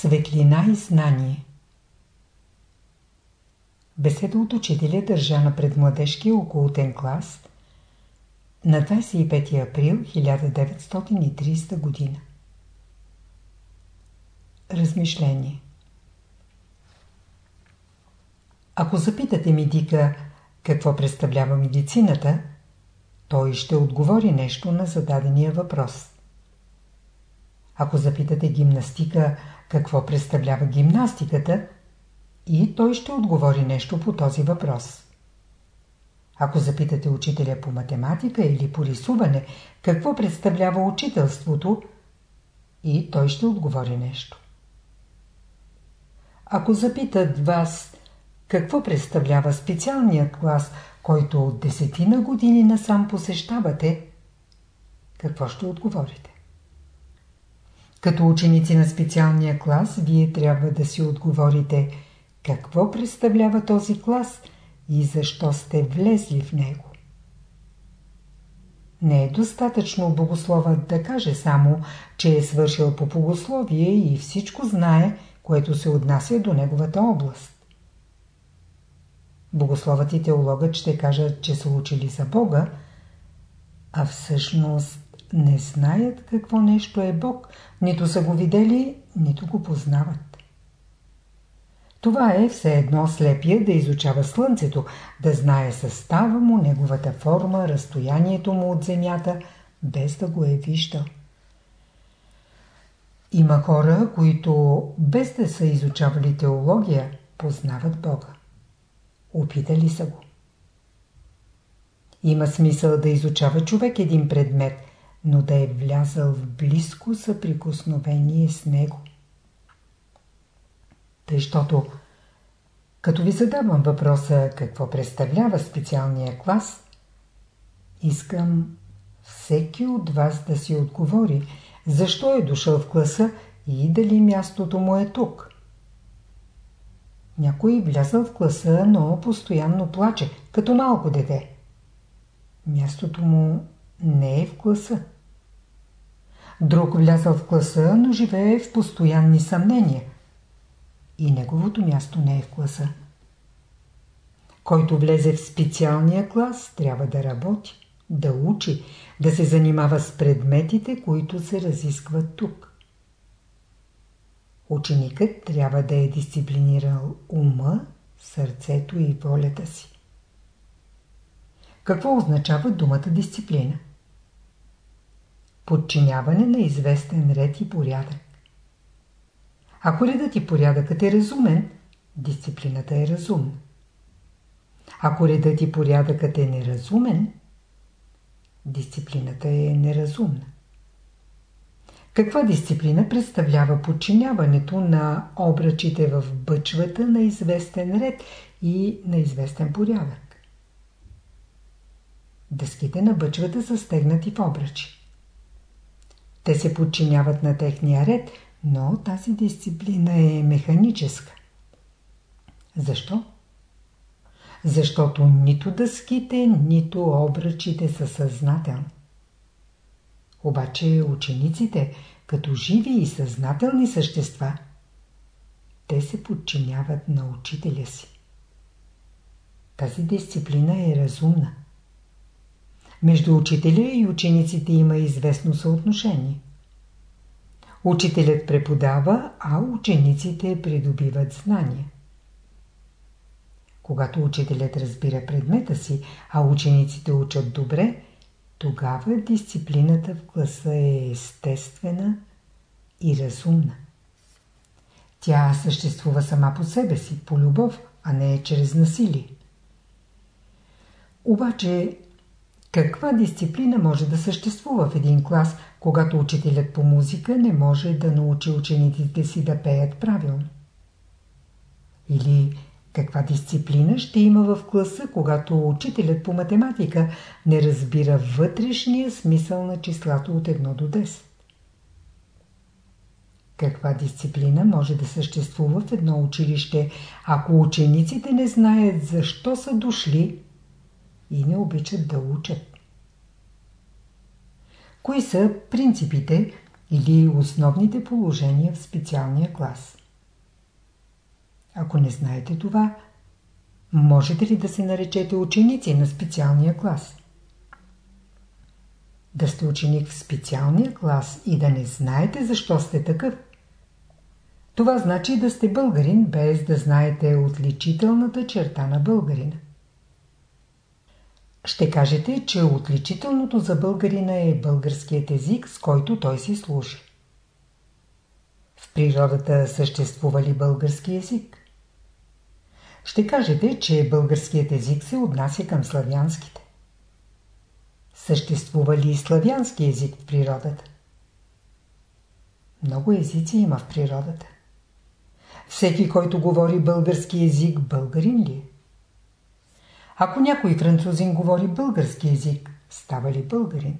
Светлина и знание Беседа от учителя държана пред младежкия околотен клас на 25 април 1930 година. Размишление Ако запитате Медика какво представлява медицината, той ще отговори нещо на зададения въпрос. Ако запитате гимнастика какво представлява гимнастиката, и той ще отговори нещо по този въпрос. Ако запитате учителя по математика или по рисуване, какво представлява учителството, и той ще отговори нещо. Ако запитат вас какво представлява специалният клас, който от десетина години насам посещавате, какво ще отговорите? Като ученици на специалния клас, вие трябва да си отговорите какво представлява този клас и защо сте влезли в него. Не е достатъчно богословът да каже само, че е свършил по богословие и всичко знае, което се отнася до неговата област. Богословът и теологът ще кажат, че са учили за Бога, а всъщност не знаят какво нещо е Бог, нито са го видели, нито го познават. Това е все едно слепия да изучава Слънцето, да знае състава му, неговата форма, разстоянието му от Земята, без да го е виждал. Има хора, които без да са изучавали теология, познават Бога. Опитали са го. Има смисъл да изучава човек един предмет, но да е влязъл в близко съприкосновение с него. Тъй, защото като ви задавам въпроса какво представлява специалния клас, искам всеки от вас да си отговори, защо е дошъл в класа и дали мястото му е тук. Някой влязъл в класа, но постоянно плаче, като малко дете. Мястото му не е в класа. Друг влязъл в класа, но живее в постоянни съмнения. И неговото място не е в класа. Който влезе в специалния клас, трябва да работи, да учи, да се занимава с предметите, които се разискват тук. Ученикът трябва да е дисциплинирал ума, сърцето и волята си. Какво означава думата дисциплина? Подчиняване на известен ред и порядък. Ако редът и порядъкът е разумен, дисциплината е разумна. Ако редът и порядъкът е неразумен, дисциплината е неразумна. Каква дисциплина представлява подчиняването на обръчите в бъчвата на известен ред и на известен порядък? Дъските на бъчвата са стегнати в обръчи. Те се подчиняват на техния ред, но тази дисциплина е механическа. Защо? Защото нито дъските, нито обръчите са съзнателни. Обаче учениците, като живи и съзнателни същества, те се подчиняват на учителя си. Тази дисциплина е разумна. Между учителя и учениците има известно съотношение. Учителят преподава, а учениците придобиват знания. Когато учителят разбира предмета си, а учениците учат добре, тогава дисциплината в класа е естествена и разумна. Тя съществува сама по себе си, по любов, а не чрез насилие. Обаче, каква дисциплина може да съществува в един клас, когато учителят по музика не може да научи учениците си да пеят правилно? Или каква дисциплина ще има в класа, когато учителят по математика не разбира вътрешния смисъл на числата от 1 до 10? Каква дисциплина може да съществува в едно училище, ако учениците не знаят защо са дошли и не обичат да учат? Кои са принципите, или основните положения в специалния клас. Ако не знаете това, можете ли да се наречете ученици на специалния клас? Да сте ученик в специалния клас и да не знаете защо сте такъв. Това значи да сте българин, без да знаете отличителната черта на българина. Ще кажете, че отличителното за българина е българският език, с който той си служи. В природата съществува ли български език? Ще кажете, че българският език се отнася към славянските. Съществува ли славянски език в природата? Много езици има в природата. Всеки, който говори български език, българин ли е? Ако някой французин говори български език, става ли българин?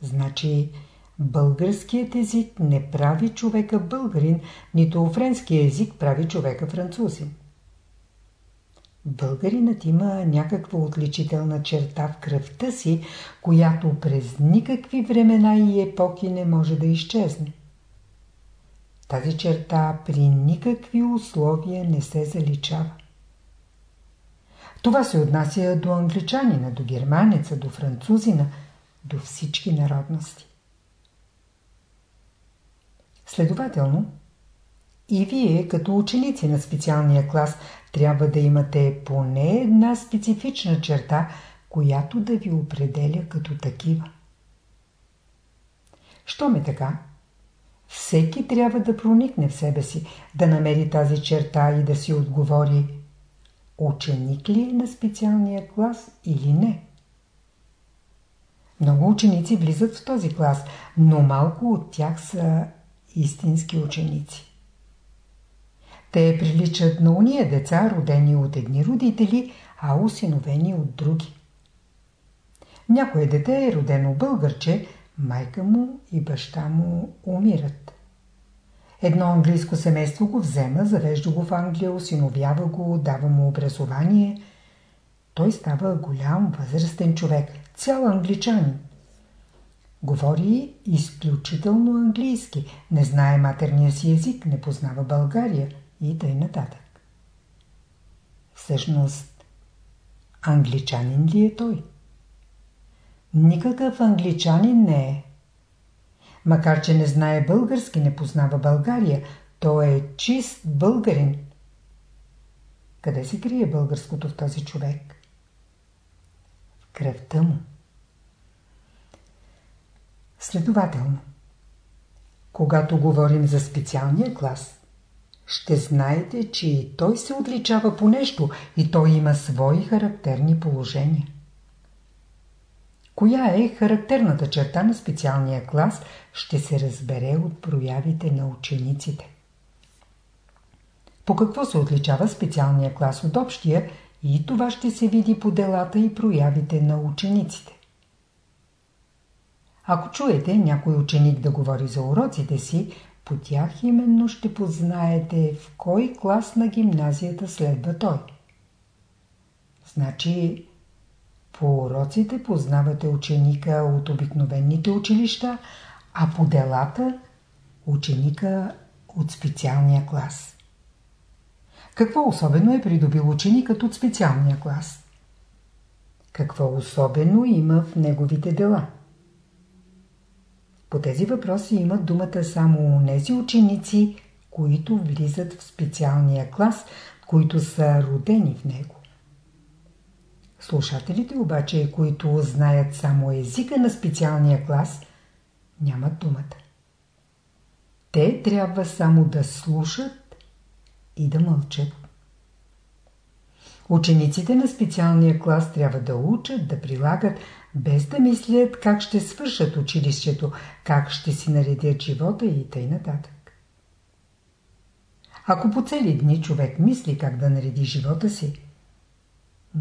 Значи, българският език не прави човека българин, нито френския език прави човека французин. Българинът има някаква отличителна черта в кръвта си, която през никакви времена и епохи не може да изчезне. Тази черта при никакви условия не се заличава. Това се отнася до англичанина, до германеца, до французина, до всички народности. Следователно, и вие, като ученици на специалния клас, трябва да имате поне една специфична черта, която да ви определя като такива. Що ме така? Всеки трябва да проникне в себе си, да намери тази черта и да си отговори ученик ли е на специалния клас или не. Много ученици влизат в този клас, но малко от тях са истински ученици. Те приличат на уния деца, родени от едни родители, а усиновени от други. Някое дете е родено българче, майка му и баща му умират. Едно английско семейство го взема, завежда го в Англия, осиновява го, дава му образование. Той става голям, възрастен човек, цял англичанин. Говори изключително английски, не знае матерния си език, не познава България и тъй нататък. Всъщност, англичанин ли е той? Никакъв англичанин не е. Макар, че не знае български, не познава България, той е чист българин. Къде се крие българското в този човек? В кръвта му. Следователно, когато говорим за специалния клас, ще знаете, че и той се отличава по нещо и той има свои характерни положения. Коя е характерната черта на специалния клас, ще се разбере от проявите на учениците. По какво се отличава специалния клас от общия и това ще се види по делата и проявите на учениците. Ако чуете някой ученик да говори за уроците си, по тях именно ще познаете в кой клас на гимназията следва той. Значи, по уроците познавате ученика от обикновените училища, а по делата ученика от специалния клас. Какво особено е придобил ученикът от специалния клас? Какво особено има в неговите дела? По тези въпроси имат думата само тези ученици, които влизат в специалния клас, които са родени в него. Слушателите обаче, които знаят само езика на специалния клас, нямат думата. Те трябва само да слушат и да мълчат. Учениците на специалния клас трябва да учат, да прилагат, без да мислят как ще свършат училището, как ще си наредят живота и нататък. Ако по цели дни човек мисли как да нареди живота си,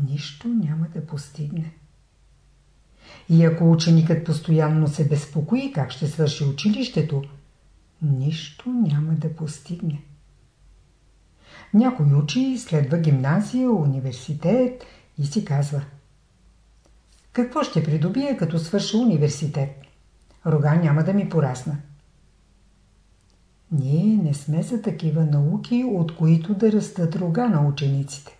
нищо няма да постигне. И ако ученикът постоянно се безпокои как ще свърши училището, нищо няма да постигне. Някой учи, следва гимназия, университет и си казва Какво ще придобие като свърша университет? рога няма да ми порасна. Ние не сме за такива науки, от които да растат рога на учениците.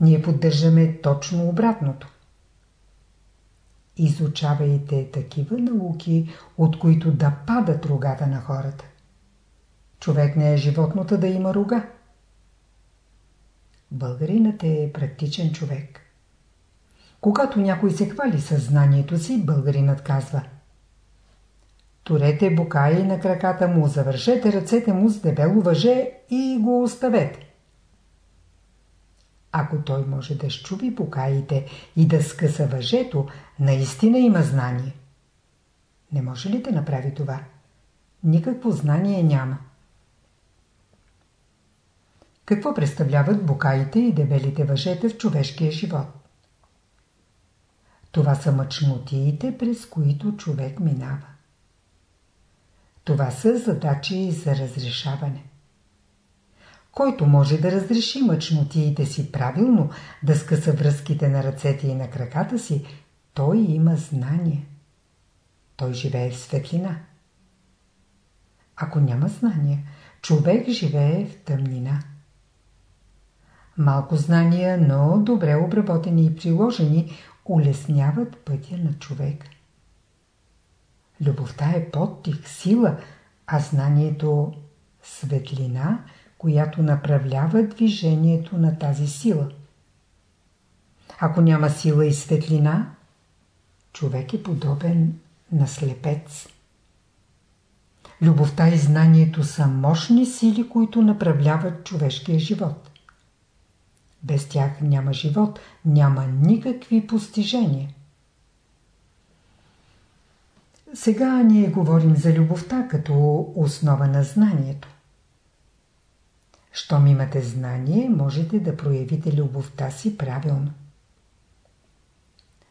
Ние поддържаме точно обратното. Изучавайте такива науки, от които да падат рогата на хората. Човек не е животното да има рога. Българинът е практичен човек. Когато някой се хвали съзнанието си, българинът казва Турете букаи на краката му, завършете ръцете му с дебело въже и го оставете. Ако той може да щуби букаите и да скъса въжето, наистина има знание. Не може ли да направи това? Никакво знание няма. Какво представляват букаите и дебелите въжета в човешкия живот? Това са мъчнотиите, през които човек минава. Това са задачи за разрешаване. Който може да разреши мъчнотиите си правилно, да скъса връзките на ръцете и на краката си, той има знание. Той живее в светлина. Ако няма знание, човек живее в тъмнина. Малко знания, но добре обработени и приложени, улесняват пътя на човека. Любовта е подтик, сила, а знанието – светлина, която направлява движението на тази сила. Ако няма сила и светлина, човек е подобен на слепец. Любовта и знанието са мощни сили, които направляват човешкия живот. Без тях няма живот, няма никакви постижения. Сега ние говорим за любовта като основа на знанието. Щом имате знание, можете да проявите любовта си правилно.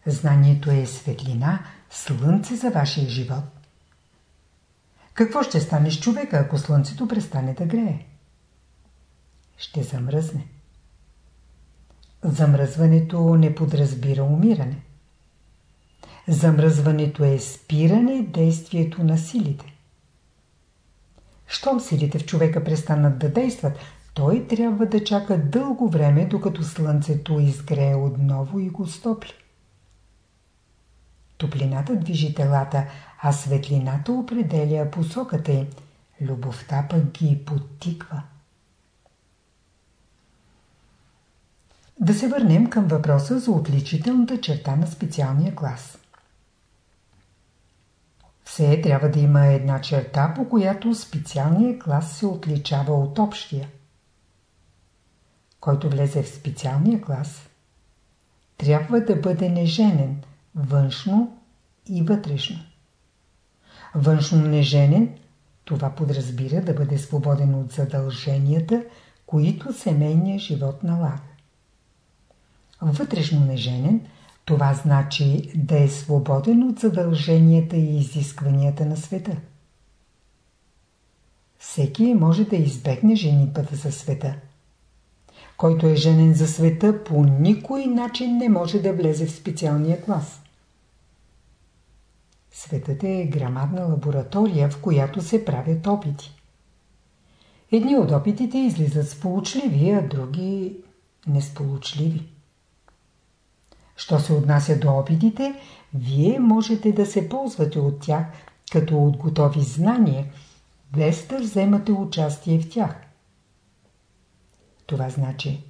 Знанието е светлина, слънце за вашия живот. Какво ще стане с човека, ако слънцето престане да грее? Ще замръзне. Замръзването не подразбира умиране. Замръзването е спиране действието на силите. Щом силите в човека престанат да действат, той трябва да чака дълго време, докато слънцето изгрее отново и го стопли. Топлината движи телата, а светлината определя посоката им. Любовта пък ги подтиква. Да се върнем към въпроса за отличителната черта на специалния клас. Все трябва да има една черта, по която специалният клас се отличава от общия. Който влезе в специалния клас, трябва да бъде неженен, външно и вътрешно. Външно неженен, това подразбира да бъде свободен от задълженията, които семейният живот налага. Вътрешно неженен – това значи да е свободен от задълженията и изискванията на света. Всеки може да избегне женитбата за света. Който е женен за света, по никой начин не може да влезе в специалния клас. Светът е грамадна лаборатория, в която се правят опити. Едни от опитите излизат сполучливи, а други несполучливи. Що се отнася до опитите, вие можете да се ползвате от тях като от готови знания, без да вземате участие в тях. Това значи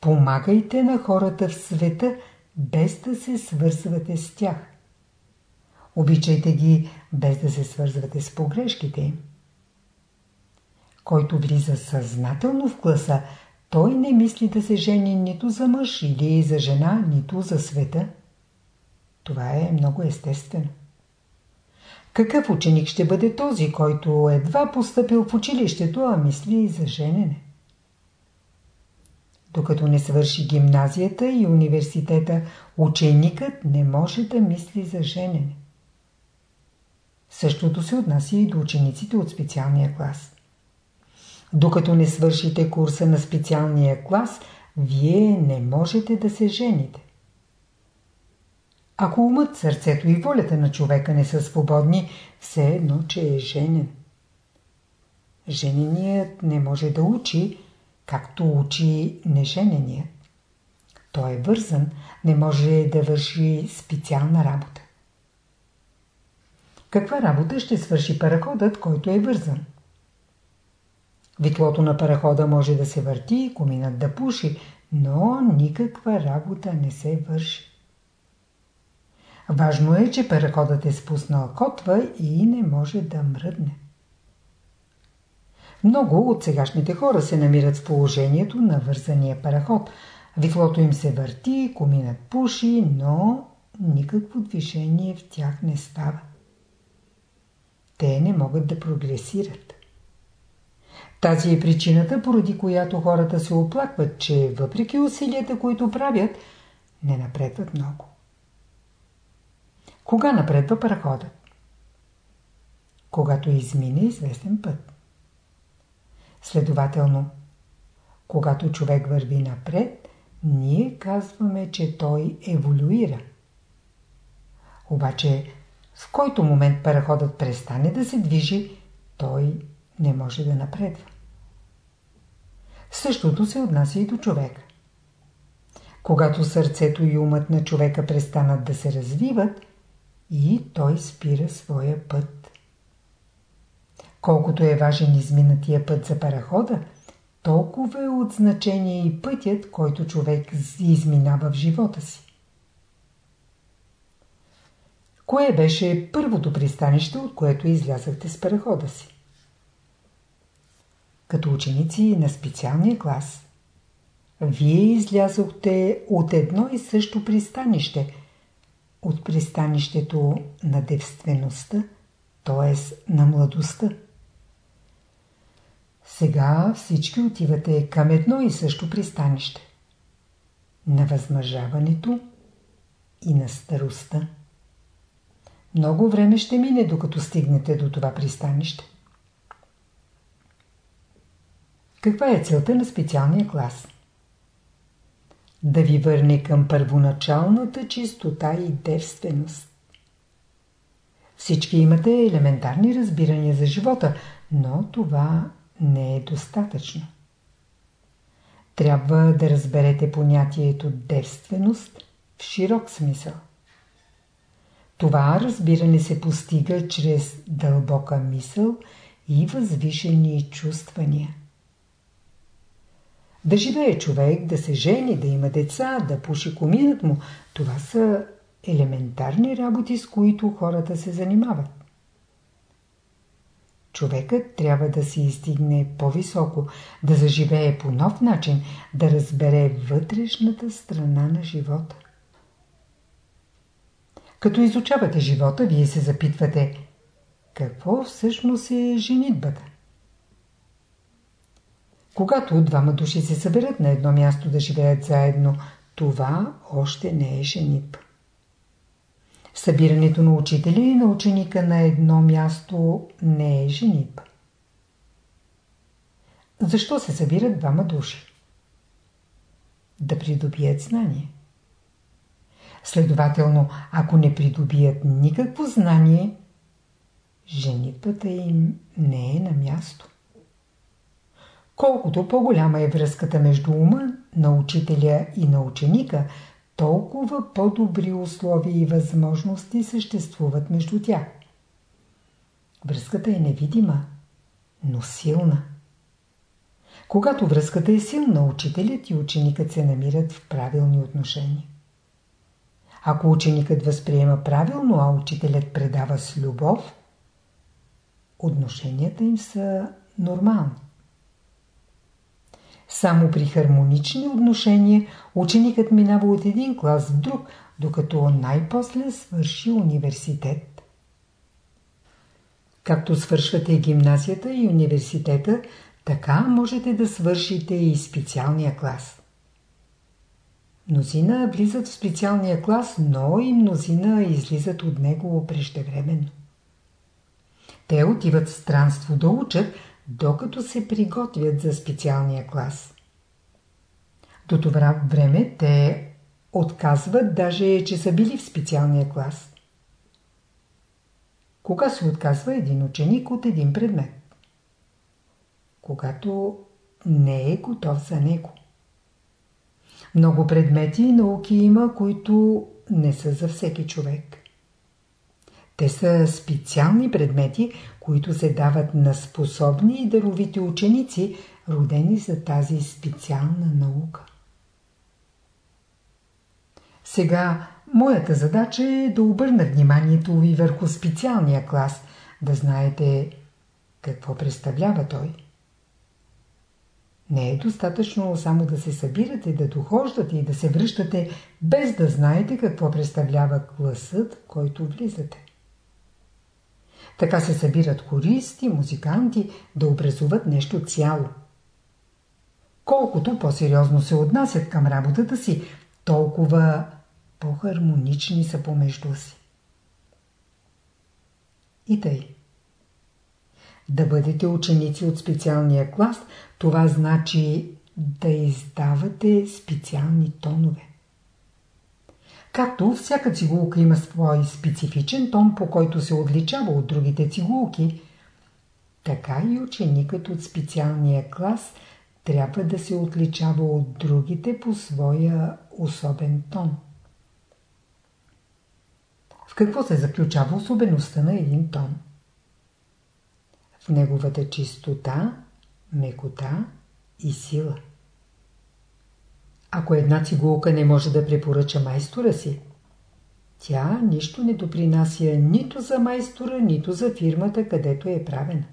Помагайте на хората в света, без да се свързвате с тях. Обичайте ги, без да се свързвате с погрешките им. Който влиза съзнателно в класа, той не мисли да се жени нито за мъж или за жена, нито за света. Това е много естествено. Какъв ученик ще бъде този, който едва поступил в училището, а мисли и за женене? Докато не свърши гимназията и университета, ученикът не може да мисли за женене. Същото се отнася и до учениците от специалния клас. Докато не свършите курса на специалния клас, вие не можете да се жените. Ако умът, сърцето и волята на човека не са свободни, все едно, че е женен. Жененият не може да учи, както учи нежененият. Той е вързан, не може да върши специална работа. Каква работа ще свърши параходът, който е вързан? Витлото на парахода може да се върти, коминът да пуши, но никаква работа не се върши. Важно е, че параходът е спуснал котва и не може да мръдне. Много от сегашните хора се намират в положението на вързания параход. Витлото им се върти, коминът пуши, но никакво движение в тях не става. Те не могат да прогресират. Тази е причината, поради която хората се оплакват, че въпреки усилията, които правят, не напредват много. Кога напредва параходът? Когато измине известен път. Следователно, когато човек върви напред, ние казваме, че той еволюира. Обаче, в който момент параходът престане да се движи, той не може да напредва. Същото се отнася и до човека. Когато сърцето и умът на човека престанат да се развиват, и той спира своя път. Колкото е важен изминатия път за парахода, толкова е от значение и пътят, който човек изминава в живота си. Кое беше първото пристанище, от което излязахте с парахода си? Като ученици на специалния клас, вие излязохте от едно и също пристанище, от пристанището на девствеността, т.е. на младостта. Сега всички отивате към едно и също пристанище. На възмъжаването и на старостта. Много време ще мине, докато стигнете до това пристанище. Каква е целта на специалния клас? Да ви върне към първоначалната чистота и девственост. Всички имате елементарни разбирания за живота, но това не е достатъчно. Трябва да разберете понятието девственост в широк смисъл. Това разбиране се постига чрез дълбока мисъл и възвишени чувствания. Да живее човек, да се жени, да има деца, да пуши коминът му – това са елементарни работи, с които хората се занимават. Човекът трябва да се изстигне по-високо, да заживее по нов начин, да разбере вътрешната страна на живота. Като изучавате живота, вие се запитвате какво всъщност е женитбата. Когато двама души се съберат на едно място да живеят заедно, това още не е женитба. Събирането на учителя и на ученика на едно място не е женитба. Защо се събират двама души? Да придобият знание. Следователно, ако не придобият никакво знание, женитбата им не е на място. Колкото по-голяма е връзката между ума на учителя и на ученика, толкова по-добри условия и възможности съществуват между тях. Връзката е невидима, но силна. Когато връзката е силна, учителят и ученикът се намират в правилни отношения. Ако ученикът възприема правилно, а учителят предава с любов, отношенията им са нормални. Само при хармонични отношения ученикът минава от един клас в друг, докато най-после свърши университет. Както свършвате гимназията и университета, така можете да свършите и специалния клас. Мнозина влизат в специалния клас, но и мнозина излизат от него преждевременно. Те отиват в странство да учат, докато се приготвят за специалния клас. До това време те отказват даже, че са били в специалния клас. Кога се отказва един ученик от един предмет? Когато не е готов за него. Много предмети и науки има, които не са за всеки човек. Те са специални предмети, които се дават на способни и даровити ученици, родени за тази специална наука. Сега моята задача е да обърна вниманието ви върху специалния клас, да знаете какво представлява той. Не е достатъчно само да се събирате, да дохождате и да се връщате, без да знаете какво представлява класът, който влизате. Така се събират хористи, музиканти, да образуват нещо цяло. Колкото по-сериозно се отнасят към работата си, толкова по-хармонични са помежду си. И тъй. Да бъдете ученици от специалния клас, това значи да издавате специални тонове. Както всяка цигулка има свой специфичен тон, по който се отличава от другите цигулки, така и ученикът от специалния клас трябва да се отличава от другите по своя особен тон. В какво се заключава особеността на един тон? В неговата чистота, мекота и сила. Ако една цигулка не може да препоръча майстора си, тя нищо не допринася нито за майстора, нито за фирмата, където е правена.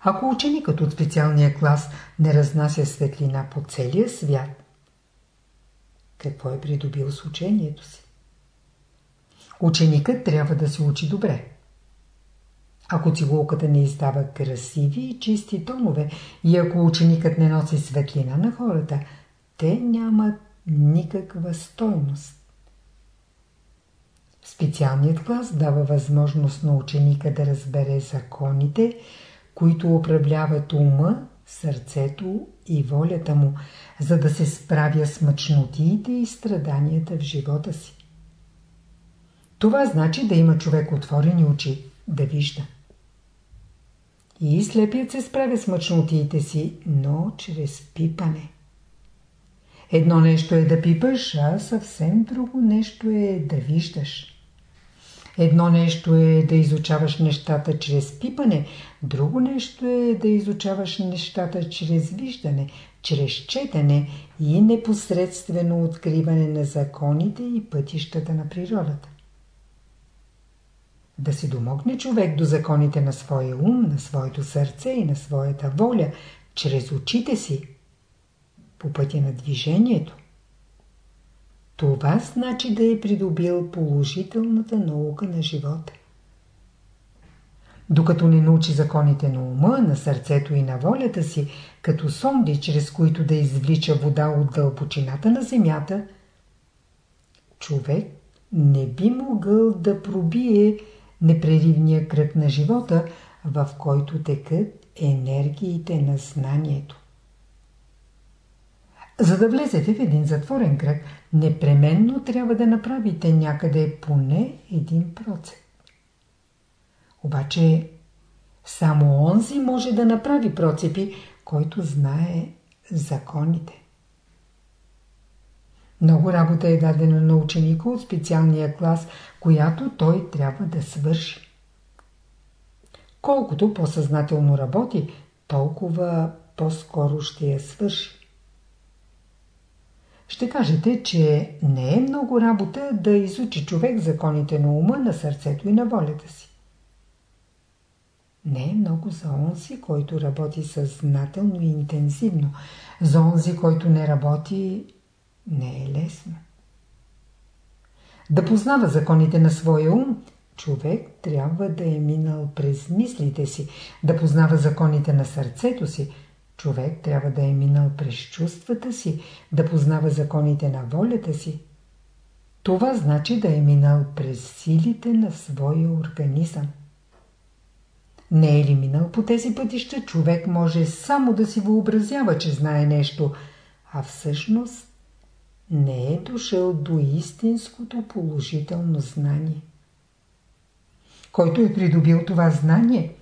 Ако ученикът от специалния клас не разнася светлина по целия свят, какво е придобил с учението си? Ученикът трябва да се учи добре. Ако цигулката не издава красиви и чисти тонове и ако ученикът не носи светлина на хората, те нямат никаква стойност. Специалният клас дава възможност на ученика да разбере законите, които управляват ума, сърцето и волята му, за да се справя с мъчнотиите и страданията в живота си. Това значи да има човек отворени очи, да вижда. И слепият се справя с мъчнотиите си, но чрез пипане. Едно нещо е да пипаш, а съвсем друго нещо е да виждаш. Едно нещо е да изучаваш нещата чрез пипане, друго нещо е да изучаваш нещата чрез виждане, чрез четене и непосредствено откриване на законите и пътищата на природата. Да си домогне човек до законите на своя ум, на своето сърце и на своята воля, чрез очите си, по пътя на движението. Това значи да е придобил положителната наука на живота. Докато не научи законите на ума, на сърцето и на волята си, като сонди, чрез които да извлича вода от дълбочината на земята, човек не би могъл да пробие непреривния кръг на живота, в който текат енергиите на знанието. За да влезете в един затворен кръг, непременно трябва да направите някъде поне един процент. Обаче само онзи може да направи процепи, който знае законите. Много работа е дадена на ученика от специалния клас, която той трябва да свърши. Колкото по-съзнателно работи, толкова по-скоро ще я свърши. Ще кажете, че не е много работа да изучи човек законите на ума, на сърцето и на волята си. Не е много за онзи, който работи съзнателно и интензивно. За онзи, който не работи, не е лесно. Да познава законите на своя ум, човек трябва да е минал през мислите си, да познава законите на сърцето си, човек трябва да е минал през чувствата си, да познава законите на волята си. Това значи да е минал през силите на своя организъм. Не е ли минал по тези пътища, човек може само да си въобразява, че знае нещо, а всъщност не е дошъл до истинското положително знание. Който е придобил това знание,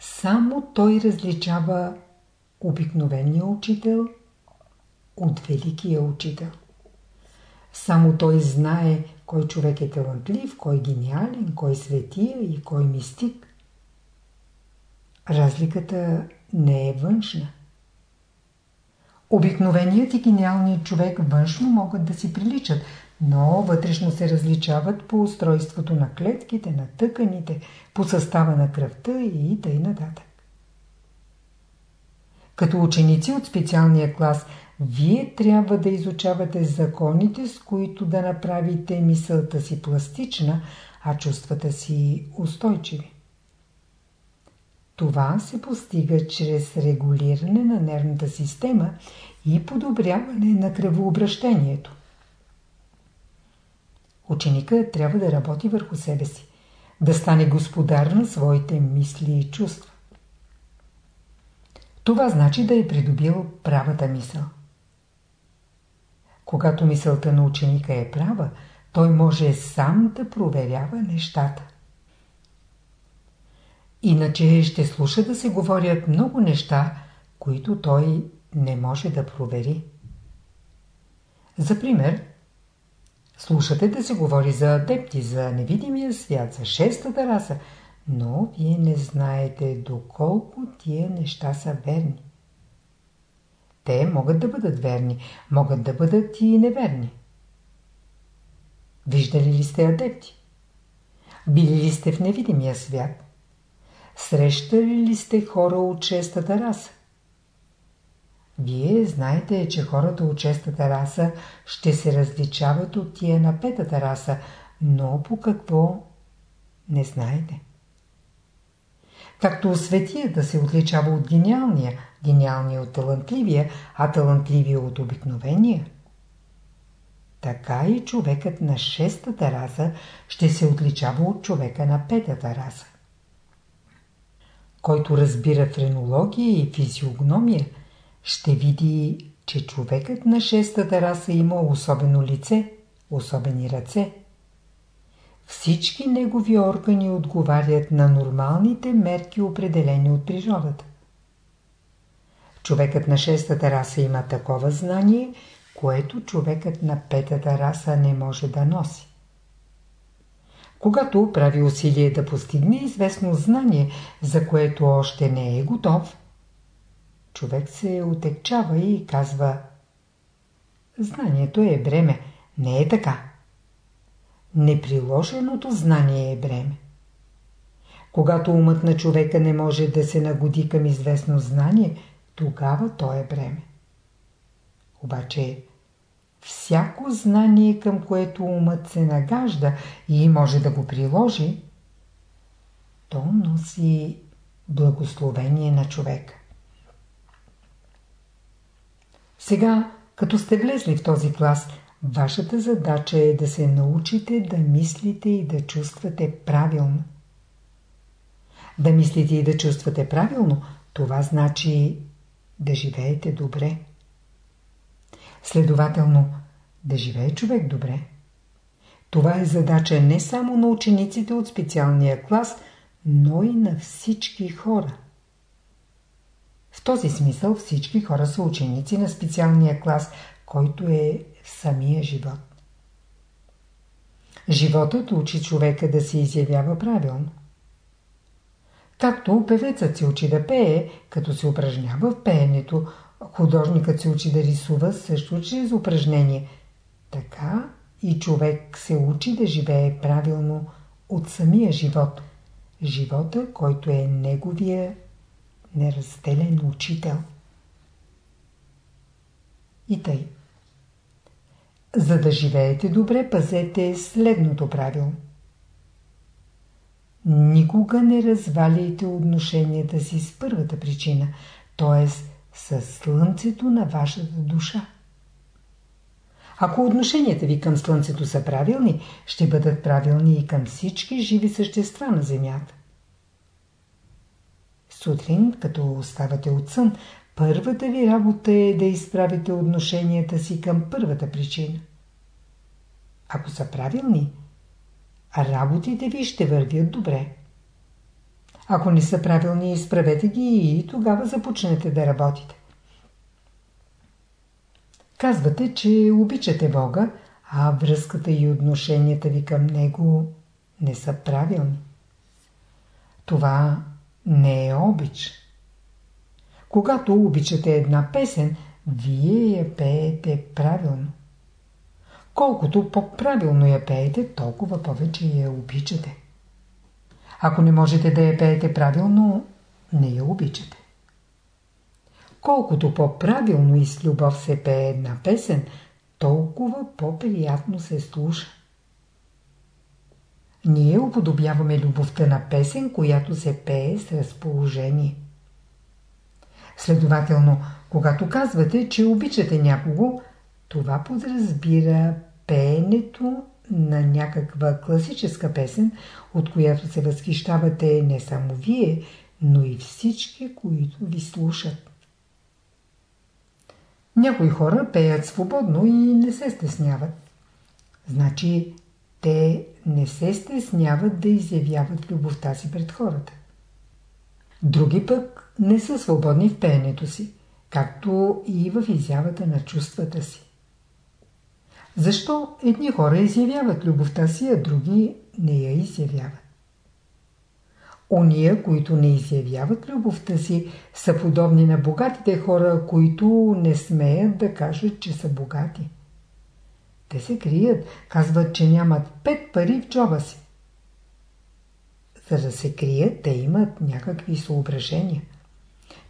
само той различава обикновения учител от великия учител. Само той знае кой човек е талантлив, кой гениален, кой светия и кой мистик. Разликата не е външна. Обикновеният и гениалният човек външно могат да си приличат, но вътрешно се различават по устройството на клетките, на тъканите, по състава на кръвта и тъй нататък. Като ученици от специалния клас, вие трябва да изучавате законите, с които да направите мисълта си пластична, а чувствата си устойчиви. Това се постига чрез регулиране на нервната система и подобряване на кръвообращението. Ученикът трябва да работи върху себе си, да стане господар на своите мисли и чувства. Това значи да е придобил правата мисъл. Когато мисълта на ученика е права, той може сам да проверява нещата. Иначе ще слуша да се говорят много неща, които той не може да провери. За пример, слушате да се говори за адепти, за невидимия свят, за шестата раса, но вие не знаете доколко тия неща са верни. Те могат да бъдат верни, могат да бъдат и неверни. Виждали ли сте адепти? Били ли сте в невидимия свят? Срещали ли сте хора от шестата раса? Вие знаете, че хората от шестата раса ще се различават от тия на петата раса, но по какво не знаете. Както светия да се отличава от гениалния, гениалния от талантливия, а талантливия от обикновения, така и човекът на шестата раса ще се отличава от човека на петата раса. Който разбира френология и физиогномия, ще види, че човекът на шестата раса има особено лице, особени ръце. Всички негови органи отговарят на нормалните мерки, определени от природата. Човекът на шестата раса има такова знание, което човекът на петата раса не може да носи. Когато прави усилие да постигне известно знание, за което още не е готов, човек се отекчава и казва Знанието е бреме, не е така. Неприложеното знание е бреме. Когато умът на човека не може да се нагоди към известно знание, тогава то е бреме. Обаче, всяко знание, към което умът се нагажда и може да го приложи, то носи благословение на човека. Сега, като сте влезли в този клас, вашата задача е да се научите да мислите и да чувствате правилно. Да мислите и да чувствате правилно, това значи да живеете добре. Следователно, да живее човек добре. Това е задача не само на учениците от специалния клас, но и на всички хора. В този смисъл всички хора са ученици на специалния клас, който е в самия живот. Животът учи човека да се изявява правилно. Както певецът се учи да пее, като се упражнява в пеенето, художникът се учи да рисува също чрез упражнение. Така и човек се учи да живее правилно от самия живот. Живота, който е неговия неразделен учител. И тъй. За да живеете добре, пазете следното правило. Никога не разваляйте отношенията си с първата причина, т.е. с слънцето на вашата душа. Ако отношенията ви към слънцето са правилни, ще бъдат правилни и към всички живи същества на Земята. Сутрин, като оставате от сън, първата ви работа е да изправите отношенията си към първата причина. Ако са правилни, работите ви ще вървят добре. Ако не са правилни, изправете ги и тогава започнете да работите. Казвате, че обичате Бога, а връзката и отношенията ви към Него не са правилни. Това не е обич. Когато обичате една песен, вие я пеете правилно. Колкото по-правилно я пеете, толкова повече я обичате. Ако не можете да я пеете правилно, не я обичате. Колкото по-правилно и с любов се пее една песен, толкова по-приятно се слуша. Ние уподобяваме любовта на песен, която се пее с разположение. Следователно, когато казвате, че обичате някого, това подразбира пеенето на някаква класическа песен, от която се възхищавате не само вие, но и всички, които ви слушат. Някои хора пеят свободно и не се стесняват. Значи, те не се стесняват да изявяват любовта си пред хората. Други пък не са свободни в пеенето си, както и в изявата на чувствата си. Защо едни хора изявяват любовта си, а други не я изявяват? Ония, които не изявяват любовта си, са подобни на богатите хора, които не смеят да кажат, че са богати. Те се крият, казват, че нямат пет пари в джоба си. За да се крият, те имат някакви съображения.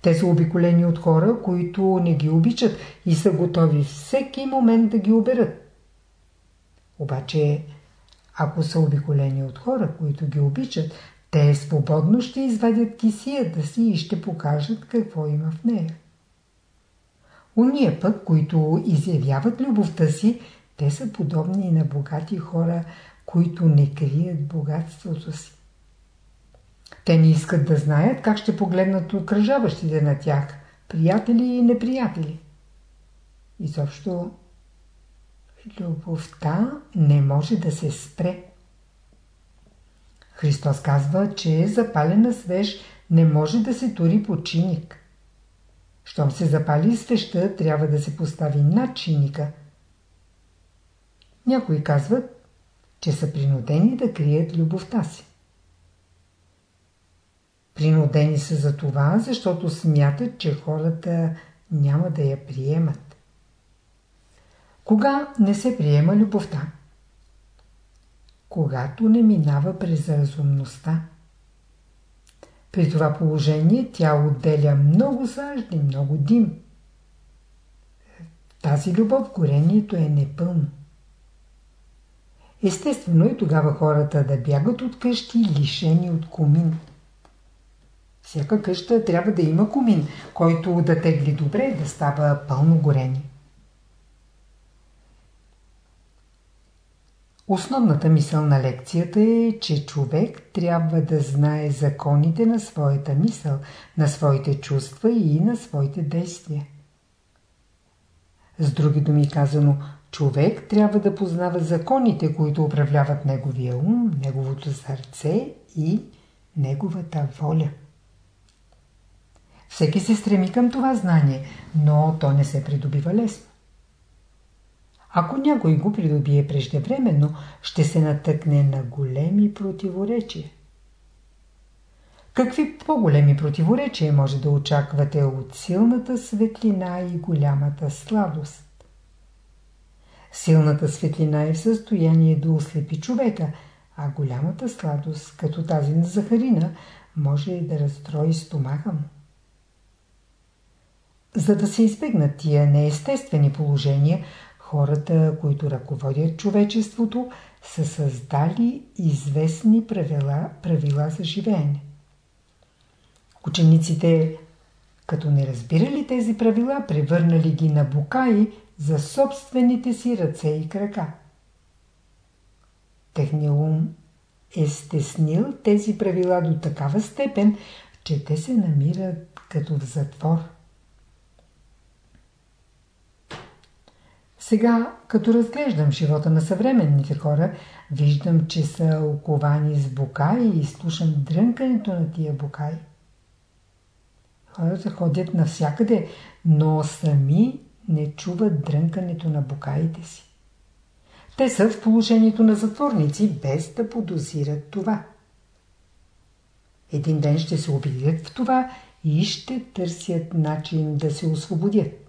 Те са обиколени от хора, които не ги обичат и са готови всеки момент да ги оберат. Обаче, ако са обиколени от хора, които ги обичат, те свободно ще извадят кисията си и ще покажат какво има в нея. Уния пък, които изявяват любовта си, те са подобни на богати хора, които не крият богатството си. Те не искат да знаят как ще погледнат окръжаващите на тях, приятели и неприятели. Изобщо, любовта не може да се спре. Христос казва, че запалена свеж не може да се тури по чиник. Щом се запали свеща, трябва да се постави над чиника. Някои казват, че са принудени да крият любовта си. Принудени са за това, защото смятат, че хората няма да я приемат. Кога не се приема любовта? когато не минава през разумността. При това положение тя отделя много сажди, много дим. Тази любов горението е непълно. Естествено е тогава хората да бягат от къщи лишени от комин. Всяка къща трябва да има комин, който да тегли добре, да става пълно горение. Основната мисъл на лекцията е, че човек трябва да знае законите на своята мисъл, на своите чувства и на своите действия. С други думи казано, човек трябва да познава законите, които управляват неговия ум, неговото сърце и неговата воля. Всеки се стреми към това знание, но то не се придобива лесно. Ако някой го придобие преждевременно, ще се натъкне на големи противоречия. Какви по-големи противоречия може да очаквате от силната светлина и голямата сладост? Силната светлина е в състояние да ослепи човека, а голямата сладост, като тази на захарина, може да разстрои стомаха му. За да се избегнат тия неестествени положения, Хората, които ръководят човечеството, са създали известни правила, правила за живеене. Учениците, като не разбирали тези правила, превърнали ги на букаи за собствените си ръце и крака. Техният ум е стеснил тези правила до такава степен, че те се намират като в затвор. Сега, като разглеждам живота на съвременните хора, виждам, че са оковани с букаи и слушам дрънкането на тия букаи. Хората ходят навсякъде, но сами не чуват дрънкането на букаите си. Те са в положението на затворници, без да подозират това. Един ден ще се убедят в това и ще търсят начин да се освободят.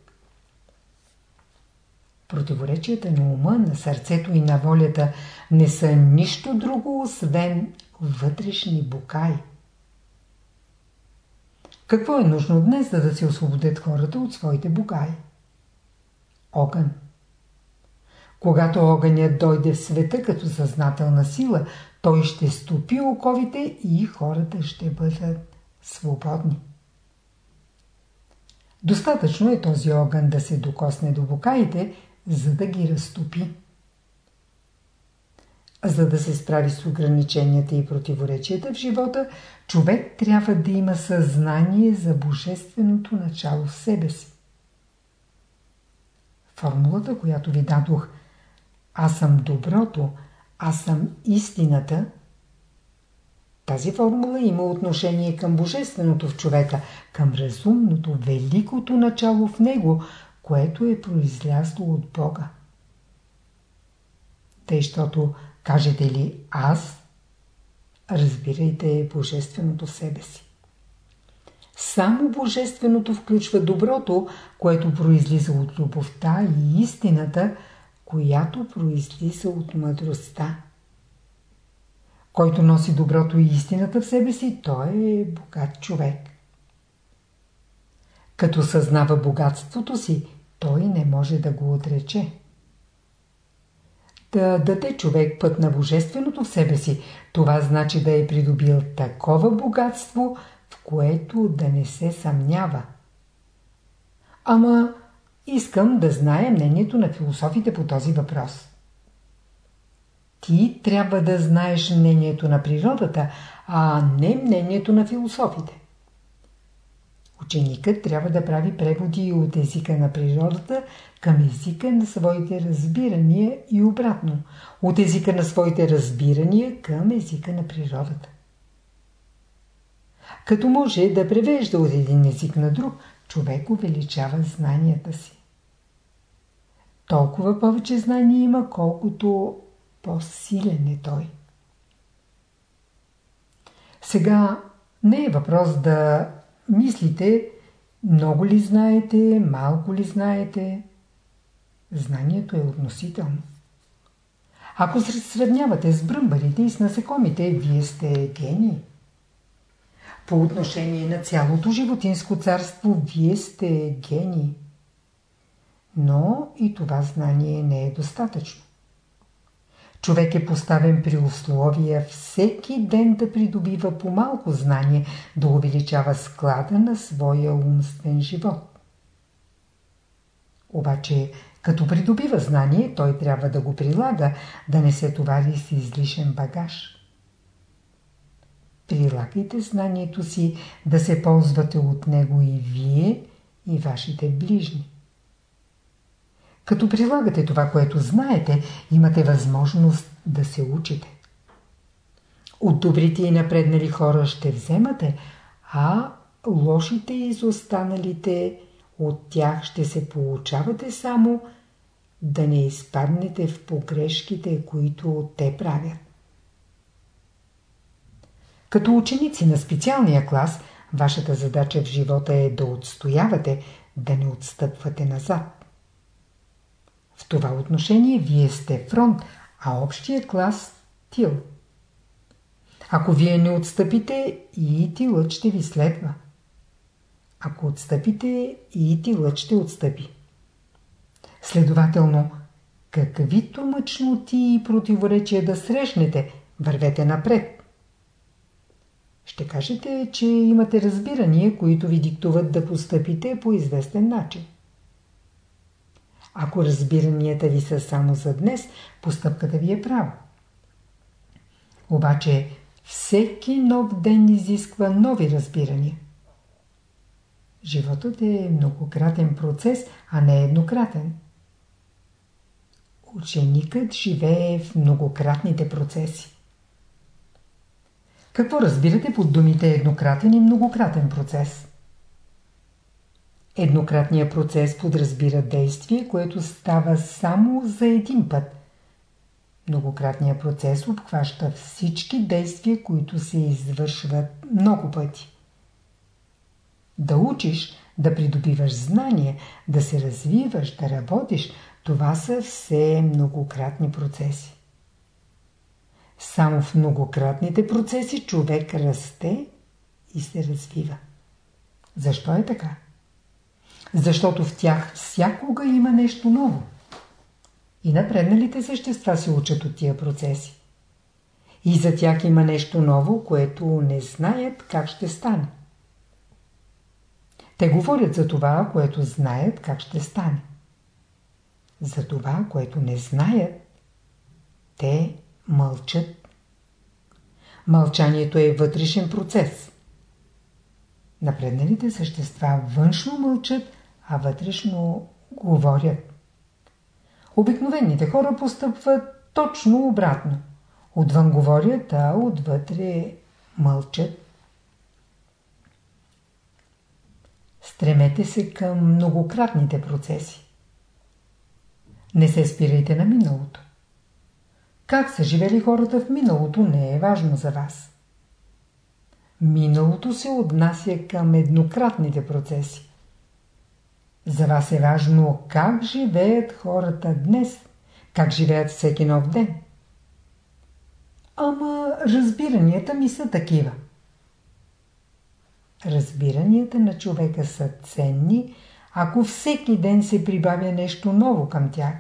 Противоречията на ума, на сърцето и на волята не са нищо друго, освен вътрешни букаи. Какво е нужно днес, за да се освободят хората от своите букаи? Огън. Когато огънят дойде в света като съзнателна сила, той ще стопи оковите и хората ще бъдат свободни. Достатъчно е този огън да се докосне до букаите, за да ги разтопи. За да се справи с ограниченията и противоречията в живота, човек трябва да има съзнание за божественото начало в себе си. Формулата, която ви дадох «Аз съм доброто», «Аз съм истината», тази формула има отношение към божественото в човека, към разумното, великото начало в него, което е произлязло от Бога. Тъй, щото кажете ли аз, разбирайте божественото себе си. Само божественото включва доброто, което произлиза от любовта и истината, която произлиза от мъдростта. Който носи доброто и истината в себе си, той е богат човек. Като съзнава богатството си, той не може да го отрече. Да даде човек път на божественото в себе си, това значи да е придобил такова богатство, в което да не се съмнява. Ама искам да знае мнението на философите по този въпрос. Ти трябва да знаеш мнението на природата, а не мнението на философите. Ученикът трябва да прави преводи от езика на природата към езика на своите разбирания и обратно, от езика на своите разбирания към езика на природата. Като може да превежда от един език на друг, човек увеличава знанията си. Толкова повече знания има, колкото по-силен е той. Сега не е въпрос да мислите много ли знаете, малко ли знаете. Знанието е относително. Ако се сравнявате с бръмбарите и с насекомите, вие сте гении. По отношение на цялото животинско царство, вие сте гении. Но и това знание не е достатъчно. Човек е поставен при условия всеки ден да придобива по малко знание, да увеличава склада на своя умствен живот. Обаче, като придобива знание, той трябва да го прилага, да не се товари с излишен багаж. Прилагайте знанието си да се ползвате от него и вие, и вашите ближни. Като прилагате това, което знаете, имате възможност да се учите. От добрите и напреднали хора ще вземате, а лошите и изостаналите от тях ще се получавате само да не изпаднете в погрешките, които те правят. Като ученици на специалния клас, вашата задача в живота е да отстоявате, да не отстъпвате назад. В това отношение вие сте фронт, а общия клас – тил. Ако вие не отстъпите, и тилът ще ви следва. Ако отстъпите, и тилът ще отстъпи. Следователно, каквито мъчноти и противоречия да срещнете, вървете напред. Ще кажете, че имате разбирания, които ви диктуват да постъпите по известен начин. Ако разбиранията ви са само за днес, постъпката ви е права. Обаче всеки нов ден изисква нови разбирания. Животът е многократен процес, а не еднократен. Ученикът живее в многократните процеси. Какво разбирате под думите еднократен и многократен процес? Еднократният процес подразбира действие, което става само за един път. Многократният процес обхваща всички действия, които се извършват много пъти. Да учиш, да придобиваш знания, да се развиваш, да работиш, това са все многократни процеси. Само в многократните процеси човек расте и се развива. Защо е така? Защото в тях всякога има нещо ново. И напредналите същества се учат от тия процеси. И за тях има нещо ново, което не знаят как ще стане. Те говорят за това, което знаят как ще стане. За това, което не знаят, те мълчат. Мълчанието е вътрешен процес. Напредналите същества външно мълчат, а вътрешно говорят. Обикновените хора постъпват точно обратно. Отвън говорят, а отвътре мълчат. Стремете се към многократните процеси. Не се спирайте на миналото. Как са живели хората в миналото не е важно за вас. Миналото се отнася към еднократните процеси. За вас е важно как живеят хората днес, как живеят всеки нов ден. Ама разбиранията ми са такива. Разбиранията на човека са ценни, ако всеки ден се прибавя нещо ново към тях.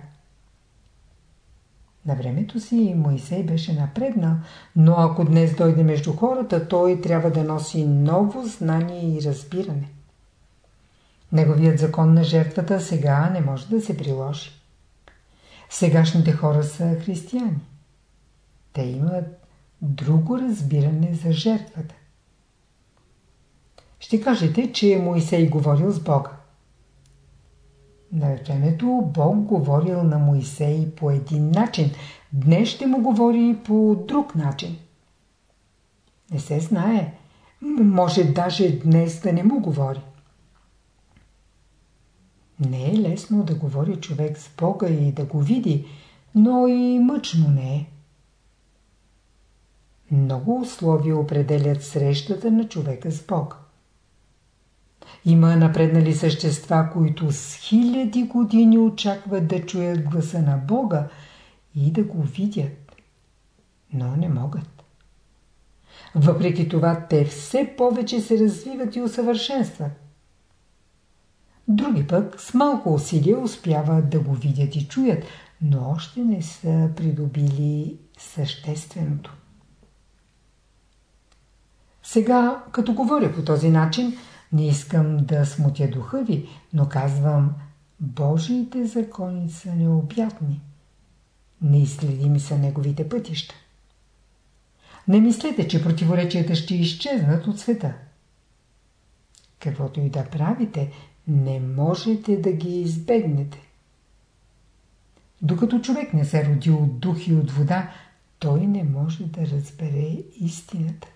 На времето си Моисей беше напреднал, но ако днес дойде между хората, той трябва да носи ново знание и разбиране. Неговият закон на жертвата сега не може да се приложи. Сегашните хора са християни. Те имат друго разбиране за жертвата. Ще кажете, че Моисей говорил с Бога. На времето Бог говорил на Моисей по един начин, днес ще му говори по друг начин. Не се знае. Може даже днес да не му говори. Не е лесно да говори човек с Бога и да го види, но и мъчно не е. Много условия определят срещата на човека с Бога. Има напреднали същества, които с хиляди години очакват да чуят гласа на Бога и да го видят, но не могат. Въпреки това, те все повече се развиват и усъвършенстват. Други пък с малко усилие успяват да го видят и чуят, но още не са придобили същественото. Сега, като говоря по този начин, не искам да смутя духа ви, но казвам, Божиите закони са необятни. Неизследими са неговите пътища. Не мислете, че противоречията ще изчезнат от света. Каквото и да правите, не можете да ги избегнете. Докато човек не се роди от дух и от вода, той не може да разбере истината.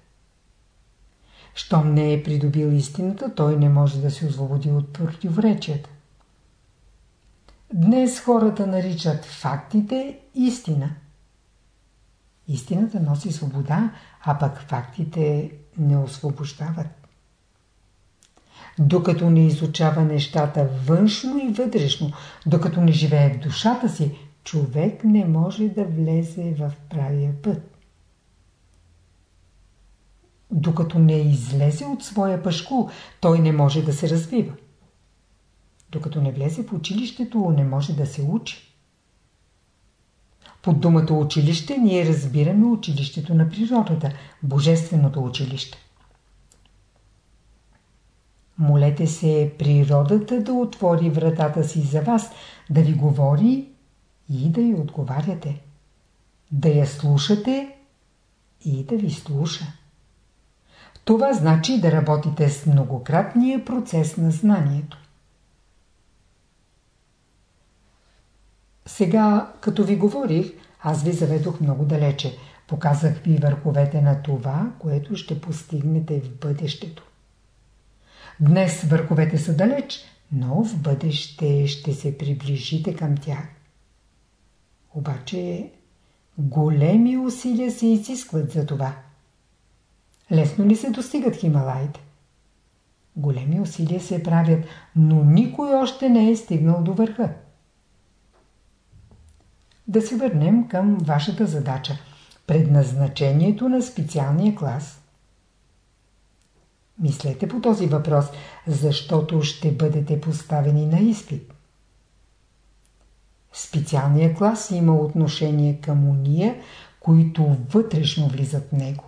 Щом не е придобил истината, той не може да се освободи от противоречията. Днес хората наричат фактите истина. Истината носи свобода, а пък фактите не освобождават. Докато не изучава нещата външно и вътрешно, докато не живее в душата си, човек не може да влезе в правия път докато не излезе от своя пашку, той не може да се развива. Докато не влезе в училището, не може да се учи. Под думата училище ние разбираме училището на природата, божественото училище. Молете се природата да отвори вратата си за вас, да ви говори и да й отговаряте. Да я слушате и да ви слуша. Това значи да работите с многократния процес на знанието. Сега, като ви говорих, аз ви заведох много далече. Показах ви върховете на това, което ще постигнете в бъдещето. Днес върховете са далеч, но в бъдеще ще се приближите към тях. Обаче големи усилия се изискват за това. Лесно ли се достигат Хималаите? Големи усилия се правят, но никой още не е стигнал до върха. Да се върнем към вашата задача. Предназначението на специалния клас. Мислете по този въпрос, защото ще бъдете поставени на изпит. Специалният клас има отношение към уния, които вътрешно влизат в него.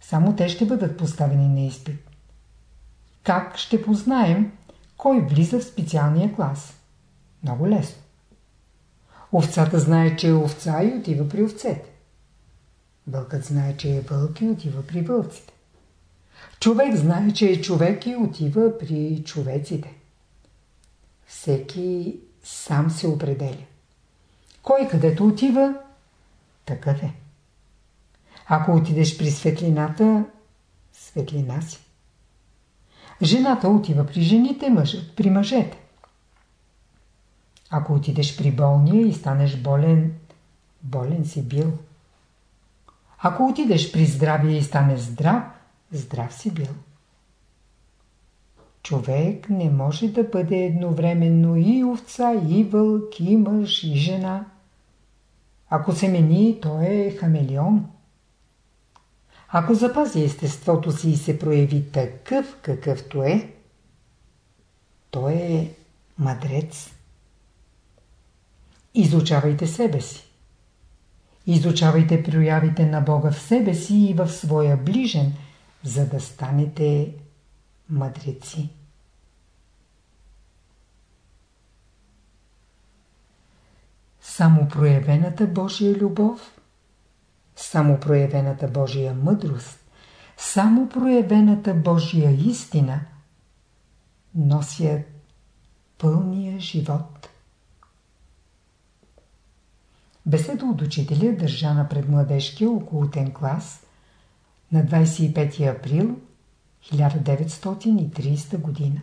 Само те ще бъдат поставени на изпит. Как ще познаем кой влиза в специалния клас? Много лесно. Овцата знае, че е овца и отива при овцете. Вълкът знае, че е вълк и отива при вълците. Човек знае, че е човек и отива при човеците. Всеки сам се определя. Кой където отива, такъв е. Ако отидеш при светлината, светлина си. Жената отива при жените, мъжът при мъжете. Ако отидеш при болния и станеш болен, болен си бил. Ако отидеш при здравия и станеш здрав, здрав си бил. Човек не може да бъде едновременно и овца, и вълк, и мъж, и жена. Ако се мени, той е хамелеон. Ако запази естеството си и се прояви такъв, какъвто е, той е мъдрец. Изучавайте себе си. Изучавайте проявите на Бога в себе си и в своя ближен, за да станете мъдреци. Само проявената Божия любов, само проявената Божия мъдрост, само проявената Божия истина носят пълния живот. Беседа от учителя държана пред младежкия околотен клас на 25 април 1930 година.